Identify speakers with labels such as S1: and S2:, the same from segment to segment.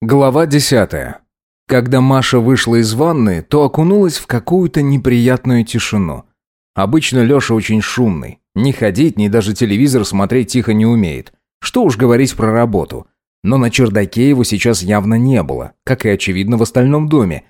S1: Глава десятая. Когда Маша вышла из ванны, то окунулась в какую-то неприятную тишину. Обычно Леша очень шумный. Ни ходить, ни даже телевизор смотреть тихо не умеет. Что уж говорить про работу. Но на чердаке его сейчас явно не было, как и очевидно в остальном доме.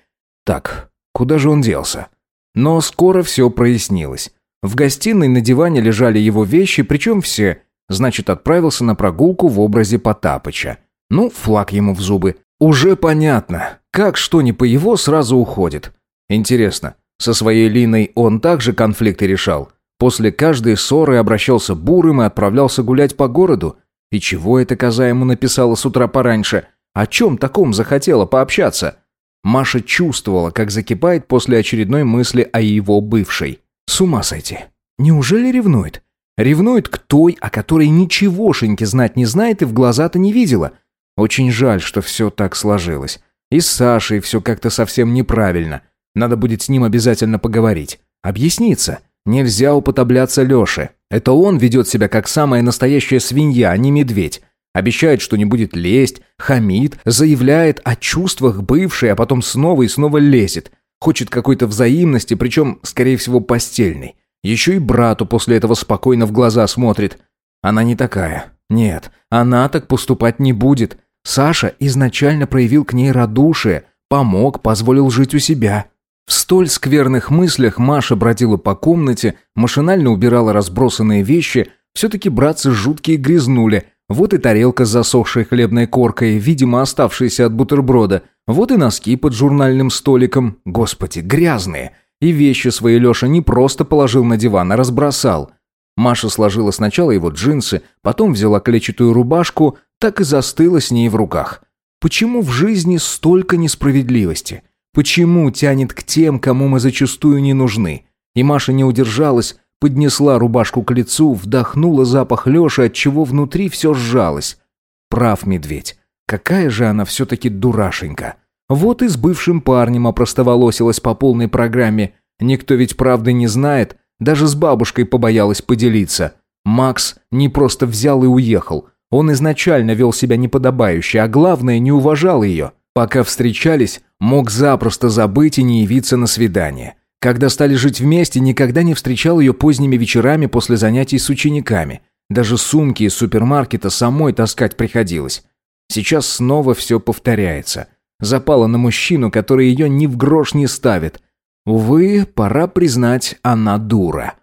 S1: Так, куда же он делся? Но скоро все прояснилось. В гостиной на диване лежали его вещи, причем все. Значит, отправился на прогулку в образе Потапыча. Ну, флаг ему в зубы. Уже понятно, как что не по его сразу уходит. Интересно, со своей Линой он также конфликты решал? После каждой ссоры обращался бурым и отправлялся гулять по городу? И чего эта коза ему написала с утра пораньше? О чем таком захотела пообщаться? Маша чувствовала, как закипает после очередной мысли о его бывшей. С ума сойти. Неужели ревнует? Ревнует к той, о которой ничегошеньки знать не знает и в глаза-то не видела – очень жаль, что все так сложилось. И с Сашей все как-то совсем неправильно. Надо будет с ним обязательно поговорить. Объясниться. Нельзя уподобляться Леше. Это он ведет себя как самая настоящая свинья, а не медведь. Обещает, что не будет лезть, хамит, заявляет о чувствах бывшей, а потом снова и снова лезет. Хочет какой-то взаимности, причем, скорее всего, постельной. Еще и брату после этого спокойно в глаза смотрит. Она не такая. Нет, она так поступать не будет. Саша изначально проявил к ней радушие, помог, позволил жить у себя. В столь скверных мыслях Маша бродила по комнате, машинально убирала разбросанные вещи, все-таки братцы жуткие грязнули, вот и тарелка с засохшей хлебной коркой, видимо, оставшаяся от бутерброда, вот и носки под журнальным столиком, господи, грязные. И вещи свои Леша не просто положил на диван, а разбросал. Маша сложила сначала его джинсы, потом взяла клетчатую рубашку, так и застыла с ней в руках. Почему в жизни столько несправедливости? Почему тянет к тем, кому мы зачастую не нужны? И Маша не удержалась, поднесла рубашку к лицу, вдохнула запах Леши, от чего внутри все сжалось. Прав медведь. Какая же она все-таки дурашенька. Вот и с бывшим парнем опростоволосилась по полной программе. Никто ведь правды не знает, даже с бабушкой побоялась поделиться. Макс не просто взял и уехал. Он изначально вел себя неподобающе, а главное, не уважал ее. Пока встречались, мог запросто забыть и не явиться на свидание. Когда стали жить вместе, никогда не встречал ее поздними вечерами после занятий с учениками. Даже сумки из супермаркета самой таскать приходилось. Сейчас снова все повторяется. Запала на мужчину, который ее ни в грош не ставит. Увы, пора признать, она дура.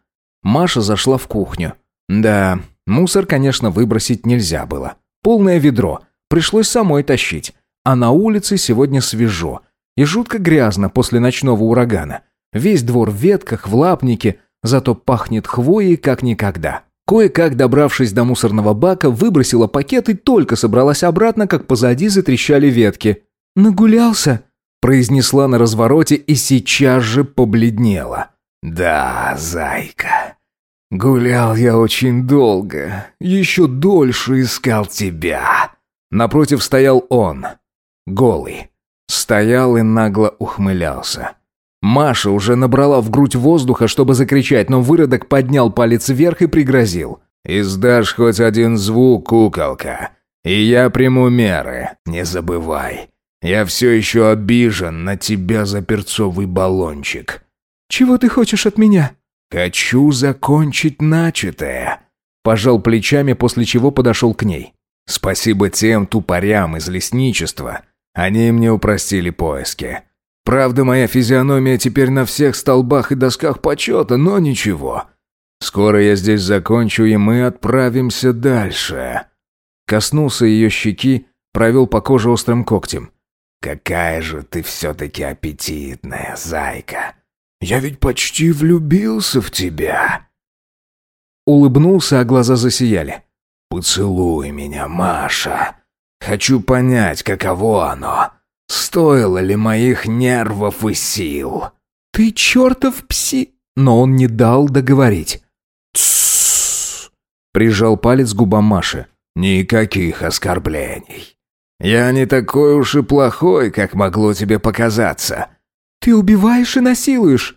S1: Маша зашла в кухню. Да, Мусор, конечно, выбросить нельзя было. Полное ведро. Пришлось самой тащить. А на улице сегодня свежо. И жутко грязно после ночного урагана. Весь двор в ветках, в лапнике, зато пахнет хвоей как никогда. Кое-как, добравшись до мусорного бака, выбросила пакет и только собралась обратно, как позади затрещали ветки. «Нагулялся?» – произнесла на развороте и сейчас же побледнела. «Да, зайка, «Гулял я очень долго, еще дольше искал тебя». Напротив стоял он, голый. Стоял и нагло ухмылялся. Маша уже набрала в грудь воздуха, чтобы закричать, но выродок поднял палец вверх и пригрозил. «Издашь хоть один звук, куколка, и я приму меры, не забывай. Я все еще обижен на тебя за перцовый баллончик».
S2: «Чего ты хочешь от меня?»
S1: «Хочу закончить начатое», – пожал плечами, после чего подошел к ней. «Спасибо тем тупорям из лесничества. Они мне упростили поиски. Правда, моя физиономия теперь на всех столбах и досках почета, но ничего. Скоро я здесь закончу, и мы отправимся дальше». Коснулся ее щеки, провел по коже острым когтем. «Какая же ты все-таки аппетитная, зайка!» Я ведь почти влюбился в тебя». Улыбнулся, а глаза засияли. «Поцелуй меня, Маша. Хочу понять, каково оно. Стоило ли моих нервов и сил?»
S2: «Ты чертов пси...» Но он не дал договорить.
S1: «Тссс!» Прижал палец к губам Маши. «Никаких оскорблений. Я не такой уж и плохой, как могло тебе показаться.
S2: «Ты убиваешь и насилуешь».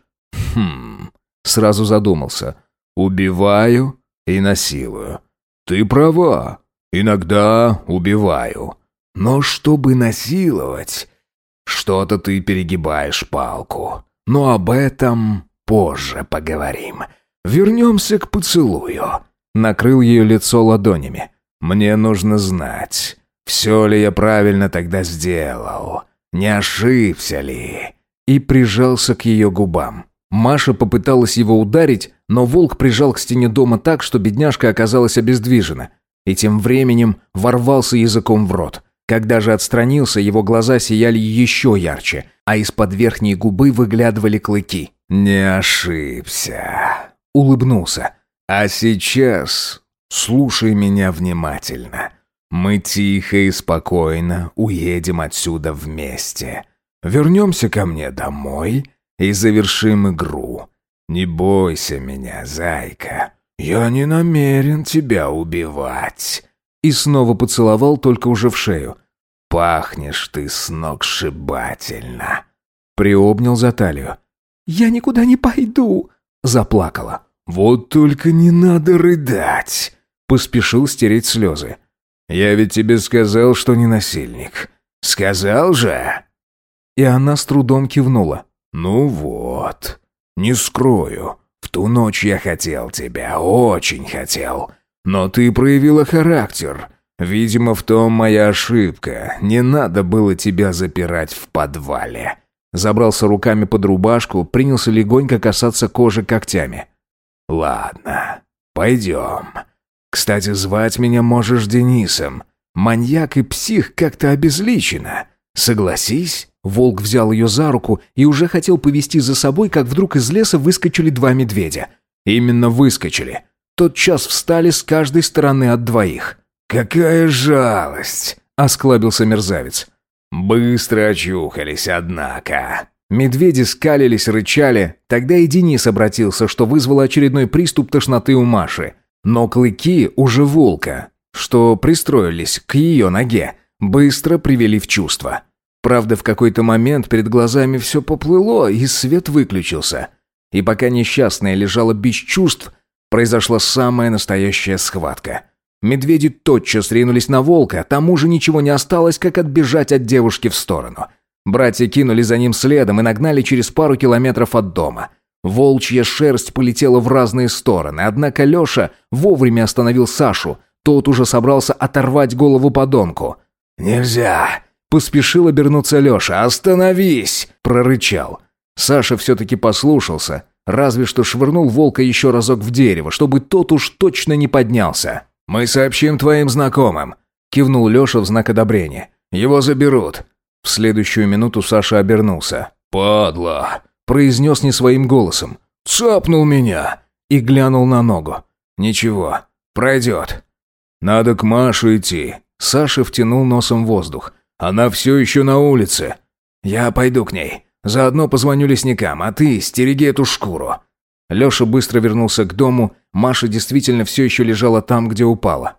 S1: «Хм...» Сразу задумался. «Убиваю и насилую. Ты права. Иногда убиваю. Но чтобы насиловать... Что-то ты перегибаешь палку. Но об этом позже поговорим. Вернемся к поцелую. Накрыл ее лицо ладонями. Мне нужно знать, все ли я правильно тогда сделал. Не ошибся ли? И прижался к ее губам. Маша попыталась его ударить, но волк прижал к стене дома так, что бедняжка оказалась обездвижена. И тем временем ворвался языком в рот. Когда же отстранился, его глаза сияли еще ярче, а из-под верхней губы выглядывали клыки. «Не ошибся», — улыбнулся. «А сейчас слушай меня внимательно. Мы тихо и спокойно уедем отсюда вместе. Вернемся ко мне домой и завершим игру. Не бойся меня, зайка. Я не намерен тебя убивать. И снова поцеловал, только уже в шею. Пахнешь ты сногсшибательно. Приобнял за талию.
S2: Я никуда не пойду, заплакала.
S1: Вот только не надо рыдать. Поспешил стереть слезы. Я ведь тебе сказал, что не насильник. Сказал же.
S2: И она с трудом кивнула.
S1: «Ну вот, не скрою, в ту ночь я хотел тебя, очень хотел. Но ты проявила характер. Видимо, в том моя ошибка. Не надо было тебя запирать в подвале». Забрался руками под рубашку, принялся легонько касаться кожи когтями. «Ладно, пойдем. Кстати, звать меня можешь Денисом. Маньяк и псих как-то обезличено. Согласись?»
S2: Волк взял ее за руку и уже хотел повести за собой, как вдруг из леса выскочили два медведя.
S1: Именно выскочили. Тот час встали с каждой стороны от двоих. «Какая жалость!» — осклабился мерзавец. «Быстро очухались, однако». Медведи скалились, рычали. Тогда и Денис обратился, что вызвало очередной приступ тошноты у Маши. Но клыки уже волка, что пристроились к ее ноге, быстро привели в чувство. Правда, в какой-то момент перед глазами все поплыло, и свет выключился. И пока несчастная лежала без чувств, произошла самая настоящая схватка. Медведи тотчас ринулись на волка, тому же ничего не осталось, как отбежать от девушки в сторону. Братья кинули за ним следом и нагнали через пару километров от дома. Волчья шерсть полетела в разные стороны, однако Леша вовремя остановил Сашу. Тот уже собрался оторвать голову подонку. «Нельзя!» Поспешил обернуться Леша. «Остановись!» – прорычал. Саша все-таки послушался, разве что швырнул волка еще разок в дерево, чтобы тот уж точно не поднялся. «Мы сообщим твоим знакомым», – кивнул Леша в знак одобрения. «Его заберут». В следующую минуту Саша обернулся. «Падла!» – произнес не своим голосом. «Цапнул меня!» и глянул на ногу. «Ничего, пройдет». «Надо к Маше идти». Саша втянул носом воздух. Она все еще на улице. Я пойду к ней. Заодно позвоню лесникам, а ты стереги эту шкуру». Леша быстро вернулся к дому. Маша действительно все еще лежала там, где упала.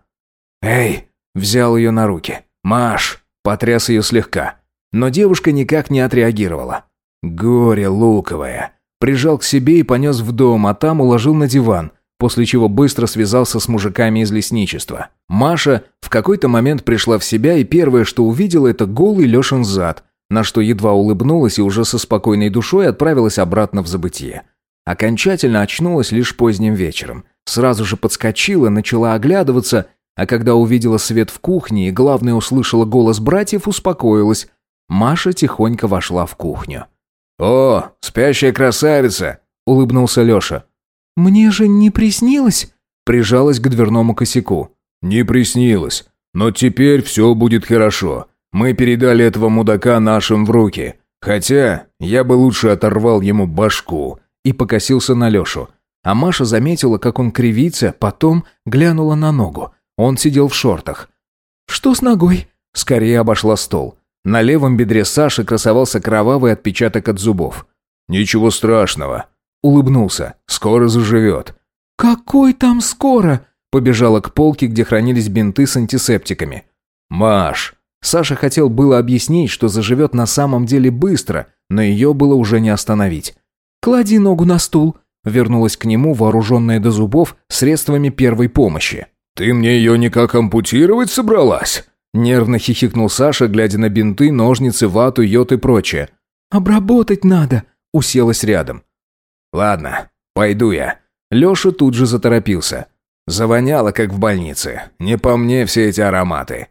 S1: «Эй!» – взял ее на руки. «Маш!» – потряс ее слегка. Но девушка никак не отреагировала. «Горе луковое!» Прижал к себе и понес в дом, а там уложил на диван, после чего быстро связался с мужиками из лесничества. Маша в какой-то момент пришла в себя и первое, что увидела, это голый Лешин зад, на что едва улыбнулась и уже со спокойной душой отправилась обратно в забытье. Окончательно очнулась лишь поздним вечером. Сразу же подскочила, начала оглядываться, а когда увидела свет в кухне и, главное, услышала голос братьев, успокоилась. Маша тихонько вошла в кухню. «О, спящая красавица!» — улыбнулся Леша.
S2: «Мне же не приснилось?»
S1: Прижалась к дверному косяку. «Не приснилось. Но теперь все будет хорошо. Мы передали этого мудака нашим в руки. Хотя я бы лучше оторвал ему башку». И покосился на Лешу. А Маша заметила, как он кривится, потом глянула на ногу. Он сидел в шортах.
S2: «Что с ногой?»
S1: Скорее обошла стол. На левом бедре Саши красовался кровавый отпечаток от зубов. «Ничего страшного. Улыбнулся. «Скоро заживет».
S2: «Какой там скоро?»
S1: Побежала к полке, где хранились бинты с антисептиками. «Маш!» Саша хотел было объяснить, что заживет на самом деле быстро, но ее было уже не остановить.
S2: «Клади ногу на стул»,
S1: вернулась к нему, вооруженная до зубов, средствами первой помощи. «Ты мне ее никак ампутировать собралась?» Нервно хихикнул Саша, глядя на бинты, ножницы, вату, йод и прочее.
S2: «Обработать надо», — уселась рядом.
S1: «Ладно, пойду я». Леша тут же заторопился. Завоняло, как в больнице. Не по мне все эти ароматы.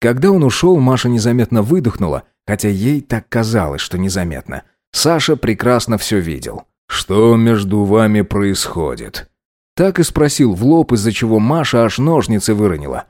S2: Когда он ушел, Маша незаметно выдохнула, хотя ей так казалось, что незаметно. Саша прекрасно все видел.
S1: «Что между вами происходит?»
S2: Так и спросил в лоб, из-за чего Маша аж ножницы выронила.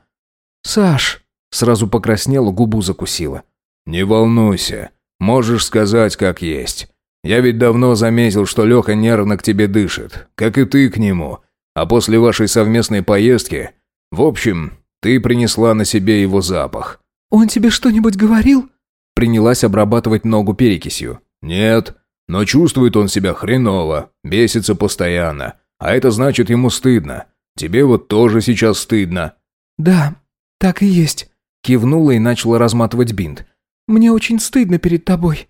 S2: «Саш...» Сразу покраснела, губу закусила.
S1: «Не волнуйся. Можешь сказать, как есть. Я ведь давно заметил, что Леха нервно к тебе дышит, как и ты к нему. А после вашей совместной поездки... В общем, ты принесла на себе его запах».
S2: «Он тебе что-нибудь говорил?»
S1: Принялась обрабатывать ногу перекисью. «Нет, но чувствует он себя хреново, бесится постоянно. А это значит, ему стыдно. Тебе вот тоже сейчас стыдно».
S2: «Да, так и есть», — кивнула и начала разматывать бинт. «Мне очень стыдно перед тобой.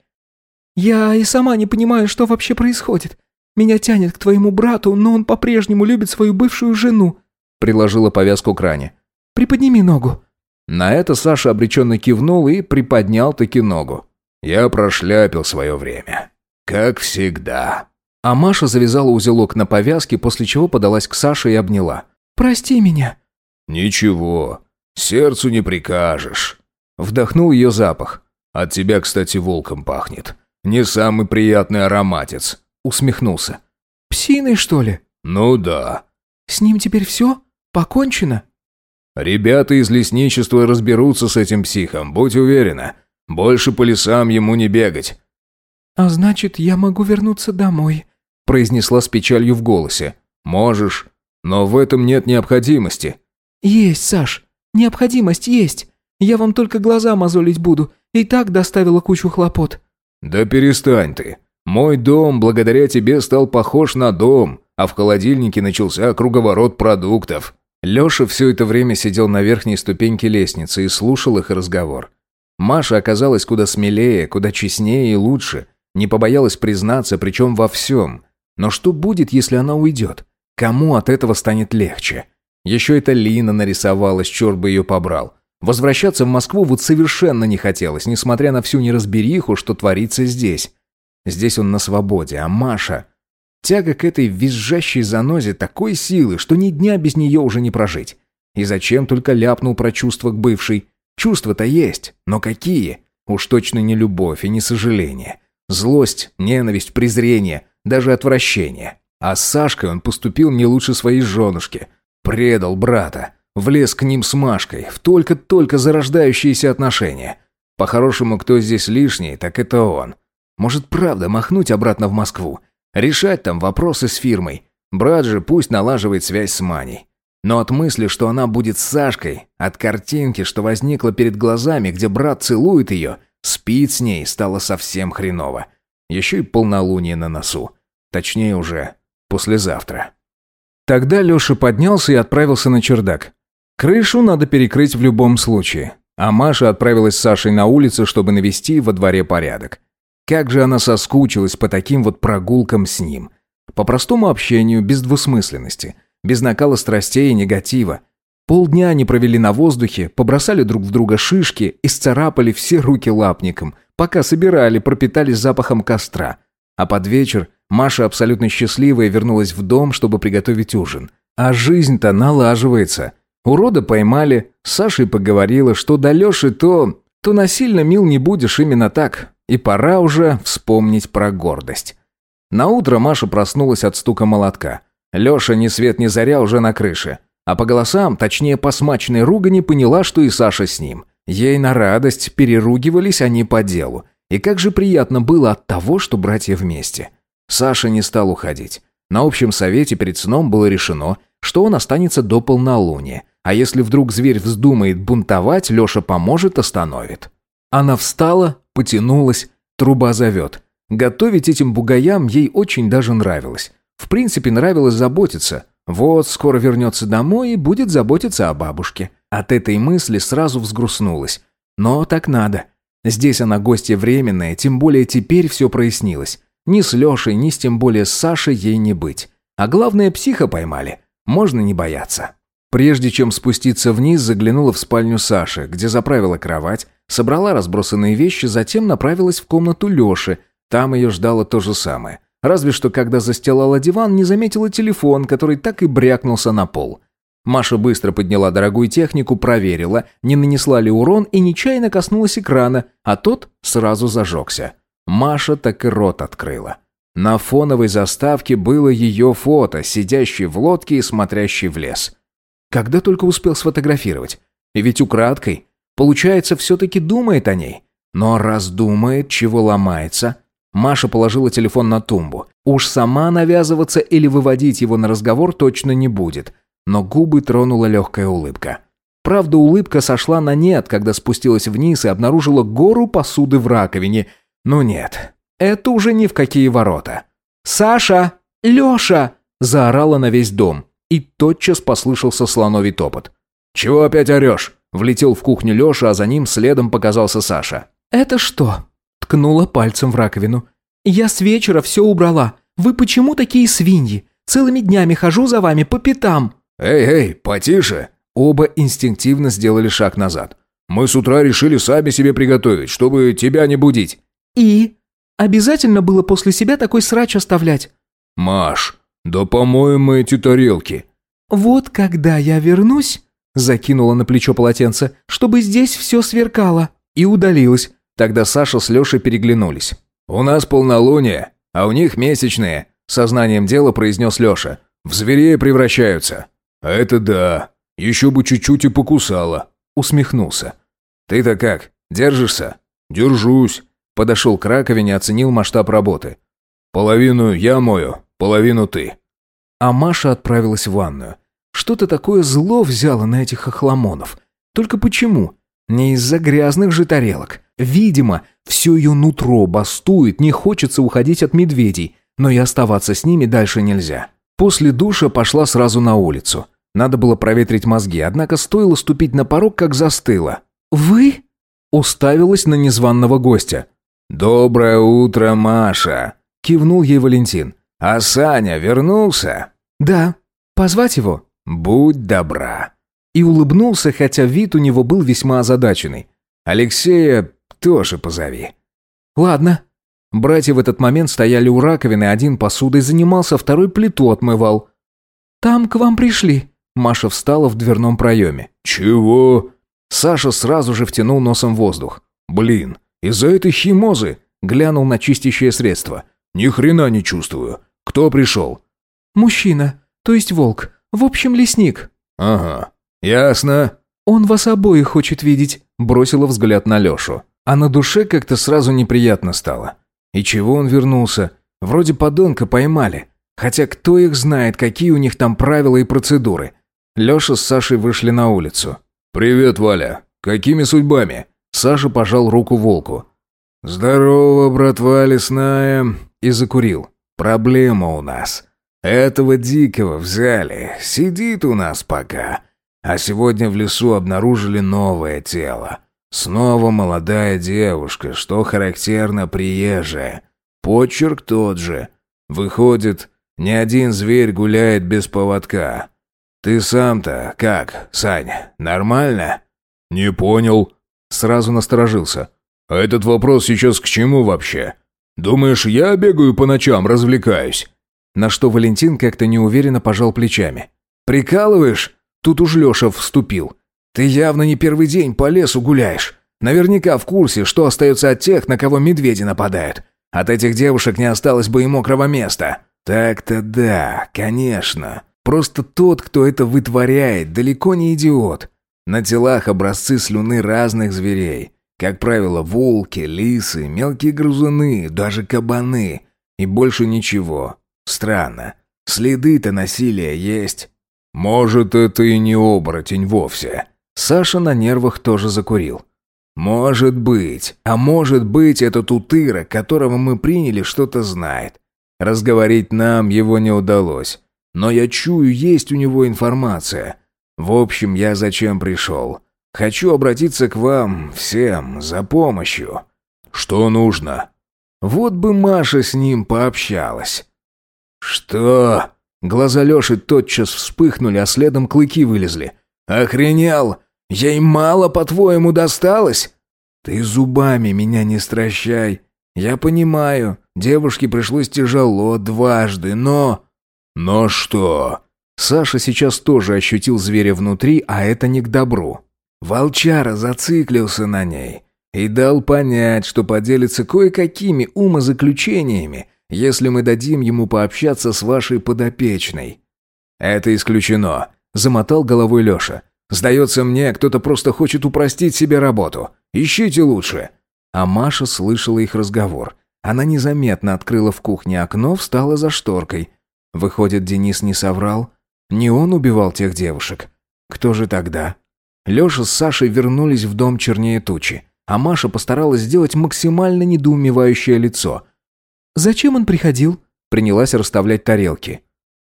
S2: Я и сама не понимаю, что вообще происходит. Меня тянет к твоему брату, но он по-прежнему любит свою бывшую жену», — приложила повязку к ране. «Приподними ногу».
S1: На это Саша обреченно кивнул и приподнял таки ногу. «Я прошляпил свое время. Как всегда».
S2: А Маша завязала узелок на повязке, после чего подалась к Саше и обняла. «Прости меня».
S1: «Ничего, сердцу не прикажешь».
S2: Вдохнул ее запах.
S1: «От тебя, кстати, волком пахнет. Не самый приятный ароматец», — усмехнулся.
S2: «Псиной, что ли?»
S1: «Ну да».
S2: «С ним теперь все? Покончено?»
S1: «Ребята из лесничества разберутся с этим психом, будь уверена. Больше по лесам ему не бегать».
S2: «А значит, я могу вернуться домой», произнесла с печалью в голосе.
S1: «Можешь, но в этом нет необходимости».
S2: «Есть, Саш, необходимость есть. Я вам только глаза мозолить буду, и так доставила кучу хлопот».
S1: «Да перестань ты. Мой дом благодаря тебе стал похож на дом, а в холодильнике начался круговорот продуктов».
S2: Леша все это время сидел на верхней ступеньке лестницы и слушал их разговор. Маша оказалась куда смелее, куда честнее и лучше, не побоялась признаться, причем во всем. Но что будет, если она уйдет? Кому от этого станет легче? Еще эта Лина нарисовалась, черт бы ее побрал. Возвращаться в Москву вот совершенно не хотелось, несмотря на всю неразбериху, что творится здесь. Здесь он на свободе, а Маша... Тяга к этой визжащей занозе такой силы, что ни дня без нее уже не прожить. И зачем только ляпнул про чувства к бывшей? Чувства-то есть, но какие? Уж точно не любовь и не сожаление. Злость, ненависть, презрение даже отвращение. А с Сашкой он поступил не лучше своей женушки. Предал брата. Влез к ним с Машкой в только-только зарождающиеся отношения. По-хорошему, кто здесь лишний, так это он. Может, правда, махнуть обратно в Москву? Решать там вопросы с фирмой. Брат же пусть налаживает связь с Маней. Но от мысли, что она будет с Сашкой, от картинки, что возникла перед глазами, где брат целует ее, спит с ней, стало совсем хреново. Еще и полнолуние на носу. Точнее уже, послезавтра. Тогда Леша поднялся и отправился на чердак. Крышу надо перекрыть в любом случае. А Маша отправилась с Сашей на улицу, чтобы навести во дворе порядок. Как же она соскучилась по таким вот прогулкам с ним. По простому общению, без двусмысленности, без накала страстей и негатива. Полдня они провели на воздухе, побросали друг в друга шишки и сцарапали все руки лапником, пока собирали, пропитались запахом костра. А под вечер Маша абсолютно счастливая вернулась в дом, чтобы приготовить ужин. А жизнь-то налаживается. Урода поймали, с Сашей поговорила, что до Леши то... То насильно мил не будешь именно так. И пора уже вспомнить про гордость. На утро Маша проснулась от стука молотка. Леша ни свет ни заря уже на крыше. А по голосам, точнее по смачной ругани, поняла, что и Саша с ним. Ей на радость переругивались они по делу. И как же приятно было от того, что братья вместе. Саша не стал уходить. На общем совете перед сном было решено, что он останется до полнолуния, а если вдруг зверь вздумает бунтовать, Леша поможет, остановит. Она встала, потянулась, труба зовет. Готовить этим бугаям ей очень даже нравилось. В принципе, нравилось заботиться. Вот, скоро вернется домой и будет заботиться о бабушке. От этой мысли сразу взгрустнулась. Но так надо. Здесь она гостья временная, тем более теперь все прояснилось. Ни с Лешей, ни с тем более с Сашей ей не быть. А главное, психа поймали. Можно не бояться.
S1: Прежде чем спуститься вниз, заглянула в спальню Саши, где заправила кровать, собрала разбросанные вещи, затем направилась в комнату Лёши. Там ее ждало то же самое. Разве что, когда застилала диван, не заметила телефон, который так и брякнулся на пол. Маша быстро подняла дорогую технику, проверила, не нанесла ли урон и нечаянно коснулась экрана, а тот сразу зажегся. Маша так и рот открыла. На фоновой заставке было ее фото, сидящей в лодке и смотрящей в лес. Когда только успел сфотографировать. И ведь украдкой. Получается, все-таки думает о ней. Но раз думает, чего ломается... Маша положила телефон на тумбу. Уж сама навязываться или выводить его на разговор точно не будет. Но губы тронула легкая улыбка. Правда, улыбка сошла на нет, когда спустилась вниз и обнаружила гору посуды в раковине. Но нет, это уже ни в какие ворота. «Саша! Леша!» – заорала на весь дом и тотчас послышался слоновий топот. «Чего опять орешь?» Влетел в кухню Леша, а за ним следом показался Саша.
S3: «Это что?» Ткнула пальцем в раковину. «Я с вечера все убрала. Вы почему такие свиньи? Целыми днями хожу за вами по пятам».
S2: «Эй, эй, потише!» Оба инстинктивно сделали шаг назад. «Мы с утра решили сами себе приготовить, чтобы тебя не будить».
S3: «И? Обязательно было после себя такой срач оставлять?»
S2: «Маш, «Да помоем эти тарелки».
S3: «Вот когда я вернусь...» Закинула на плечо полотенце, чтобы здесь все сверкало.
S1: И удалилась. Тогда Саша с Лешей переглянулись.
S2: «У нас полнолуние, а у них месячные», — сознанием дела произнес Леша. «В зверей превращаются». «Это да. Еще бы чуть-чуть и покусала», — усмехнулся. «Ты-то как, держишься?» «Держусь», — подошел к раковине, оценил масштаб работы. «Половину я мою, половину ты».
S1: А Маша отправилась в ванную. Что-то такое зло взяло на этих охламонов. Только почему? Не из-за грязных же тарелок. Видимо, все ее нутро бастует, не хочется уходить от медведей, но и оставаться с ними дальше нельзя. После душа пошла сразу на улицу. Надо было проветрить мозги, однако стоило ступить на порог, как застыла.
S3: «Вы?»
S1: Уставилась на незваного гостя.
S2: «Доброе утро, Маша!» Кивнул ей Валентин. «А Саня вернулся?»
S3: «Да. Позвать его?»
S2: «Будь добра».
S1: И улыбнулся, хотя вид у него был весьма озадаченный. «Алексея тоже позови».
S3: «Ладно».
S1: Братья в этот момент стояли у раковины, один посудой занимался, второй плиту отмывал.
S3: «Там к вам пришли».
S1: Маша встала в дверном проеме.
S2: «Чего?»
S1: Саша сразу же втянул носом воздух. «Блин, из-за этой химозы!» Глянул на чистящее средство. «Ни хрена не чувствую. Кто пришел?»
S3: «Мужчина, то есть волк. В общем, лесник».
S2: «Ага, ясно».
S3: «Он вас обоих хочет видеть», — бросила взгляд на Лешу.
S1: А на душе как-то сразу неприятно стало. И чего он вернулся? Вроде подонка поймали. Хотя кто их знает, какие у них там правила и процедуры. Леша с Сашей вышли на улицу.
S2: «Привет, Валя. Какими судьбами?»
S1: Саша пожал руку волку.
S2: «Здорово, братва лесная!» И закурил. «Проблема у нас. Этого дикого взяли. Сидит у нас пока. А сегодня в лесу обнаружили новое тело. Снова молодая девушка, что характерно приезжая. Почерк тот же. Выходит, ни один зверь гуляет без поводка. Ты сам-то как, Сань, нормально?»
S1: «Не понял». Сразу насторожился.
S2: А этот вопрос сейчас к чему вообще? Думаешь, я бегаю по ночам, развлекаюсь?»
S1: На что Валентин как-то неуверенно пожал плечами. «Прикалываешь?» Тут уж Леша вступил. «Ты явно не первый день по лесу гуляешь. Наверняка в курсе, что остается от тех, на кого медведи нападают. От этих девушек не осталось бы и мокрого места».
S2: «Так-то да, конечно. Просто тот, кто это вытворяет, далеко не идиот. На телах образцы слюны разных зверей. Как правило, волки, лисы, мелкие грызуны, даже кабаны. И больше ничего. Странно. Следы-то насилия есть. Может, это и не оборотень вовсе.
S1: Саша на нервах тоже закурил.
S2: Может быть. А может быть, этот утыра, которого мы приняли, что-то знает. Разговорить нам его не удалось. Но я чую, есть у него информация. В общем, я зачем пришел? Хочу обратиться к вам всем за помощью. Что нужно? Вот бы Маша с ним пообщалась. Что? Глаза Леши тотчас вспыхнули, а следом клыки вылезли. «Охренел! Ей мало, по-твоему, досталось?» «Ты зубами меня не стращай. Я понимаю, девушке пришлось тяжело дважды, но...» «Но что?» Саша сейчас тоже ощутил зверя внутри, а это не к добру. Волчара зациклился на ней и дал понять, что поделится кое-какими умозаключениями, если мы дадим ему пообщаться с вашей подопечной». «Это исключено», — замотал головой Леша. «Сдается мне, кто-то просто хочет упростить себе работу. Ищите лучше». А Маша слышала их разговор. Она незаметно открыла в кухне окно, встала за шторкой. Выходит, Денис не соврал? Не он убивал тех девушек? Кто же тогда? Леша с Сашей вернулись в дом чернее тучи, а Маша постаралась сделать максимально недоумевающее лицо.
S3: «Зачем он приходил?»
S2: Принялась расставлять тарелки.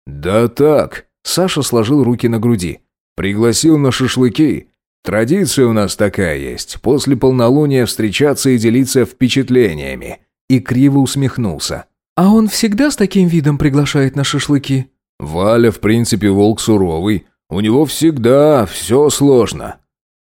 S2: «Да так», — Саша сложил руки на груди. «Пригласил на шашлыки. Традиция у нас такая есть. После полнолуния встречаться и делиться впечатлениями». И криво усмехнулся.
S3: «А он всегда с таким видом приглашает на шашлыки?»
S2: «Валя, в принципе, волк суровый. У него всегда все сложно».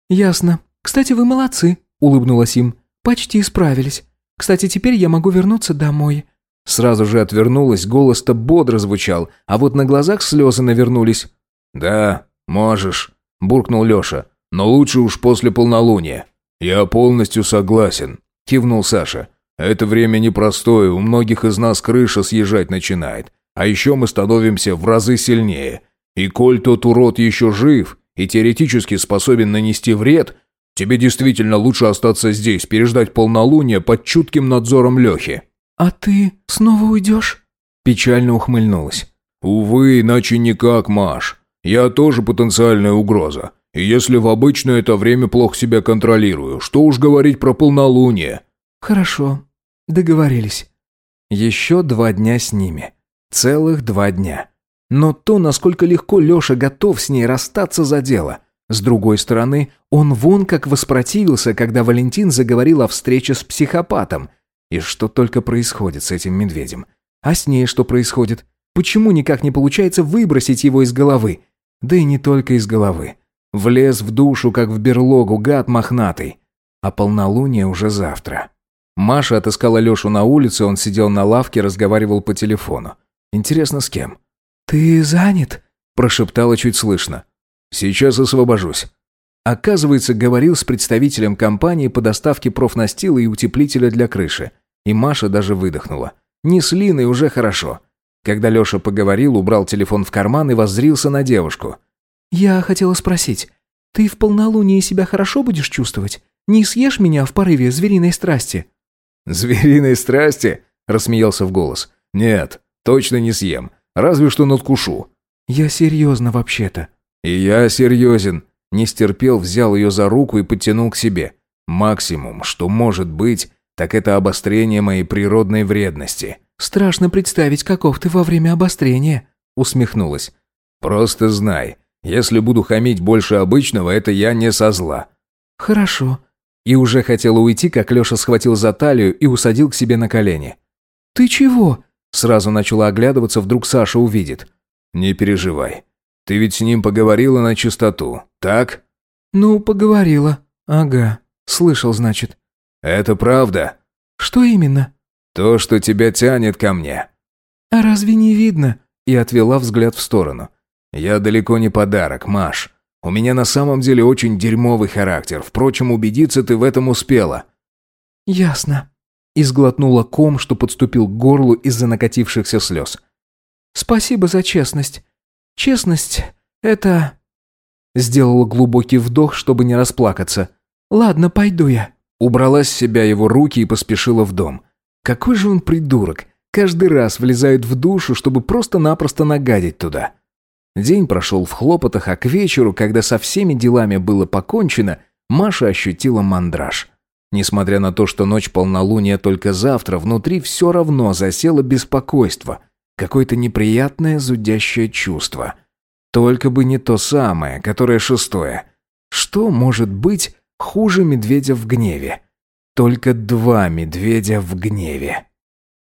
S3: «Ясно. Кстати, вы молодцы», — улыбнулась им. «Почти справились. Кстати, теперь я могу вернуться домой».
S2: Сразу же отвернулась, голос-то бодро звучал, а вот на глазах слезы навернулись. «Да, можешь», – буркнул Леша. «Но лучше уж после полнолуния». «Я полностью согласен», – кивнул Саша. «Это время непростое, у многих из нас крыша съезжать начинает. А еще мы становимся в разы сильнее. И коль тот урод еще жив и теоретически способен нанести вред, тебе действительно лучше остаться здесь, переждать полнолуние под чутким надзором Лехи».
S3: «А ты снова уйдешь?»
S2: Печально ухмыльнулась. «Увы, иначе никак, Маш. Я тоже потенциальная угроза. И если в обычное это время плохо себя контролирую, что уж говорить про полнолуние».
S3: «Хорошо, договорились».
S2: Еще два дня с ними. Целых два дня. Но то, насколько легко Леша готов с ней расстаться за дело. С другой стороны, он вон как воспротивился, когда Валентин заговорил о встрече с психопатом – и что только происходит с этим медведем? А с ней что происходит? Почему никак не получается выбросить его из головы? Да и не только из головы. Влез в душу, как в берлогу, гад мохнатый. А полнолуние уже завтра. Маша отыскала Лешу на улице, он сидел на лавке, разговаривал по телефону. Интересно, с кем?
S3: «Ты занят?»
S2: – прошептала чуть слышно. «Сейчас освобожусь». Оказывается, говорил с представителем компании по доставке профнастила и утеплителя для крыши. И Маша даже выдохнула. Не с Линой уже хорошо. Когда Леша поговорил, убрал телефон в карман и воззрился на девушку.
S3: «Я хотела спросить, ты в полнолуние себя хорошо будешь чувствовать? Не съешь меня в порыве звериной страсти?»
S2: «Звериной страсти?» – рассмеялся в голос. «Нет, точно не съем. Разве что надкушу».
S3: «Я серьезно вообще-то».
S2: «И я серьезен». Не стерпел, взял ее за руку и подтянул к себе. Максимум, что может быть, так это обострение моей природной вредности.
S3: «Страшно представить, каков ты во время обострения», — усмехнулась.
S2: «Просто знай, если буду хамить больше обычного, это я не со зла».
S3: «Хорошо».
S2: И уже хотела уйти, как Леша схватил за талию и усадил к себе на колени.
S3: «Ты чего?»
S2: Сразу начала оглядываться, вдруг Саша увидит. «Не переживай. Ты ведь с ним поговорила на чистоту, так?»
S3: «Ну, поговорила. Ага. Слышал, значит.
S2: «Это правда?»
S3: «Что именно?»
S2: «То, что тебя тянет ко мне».
S3: «А разве не видно?»
S2: И отвела взгляд в сторону. «Я далеко не подарок, Маш. У меня на самом деле очень дерьмовый характер. Впрочем, убедиться ты в этом успела».
S3: «Ясно».
S2: И сглотнула ком, что подступил к горлу из-за накатившихся слез.
S3: «Спасибо за честность. Честность — это...»
S2: Сделала глубокий вдох, чтобы не расплакаться.
S3: «Ладно, пойду я».
S2: Убрала с себя его руки и поспешила в дом. Какой же он придурок. Каждый раз влезает в душу, чтобы просто-напросто нагадить туда. День прошел в хлопотах, а к вечеру, когда со всеми делами было покончено, Маша ощутила мандраж. Несмотря на то, что ночь полнолуния только завтра, внутри все равно засело беспокойство. Какое-то неприятное зудящее чувство. Только бы не то самое, которое шестое. Что может быть хуже медведя в гневе. Только два медведя в гневе.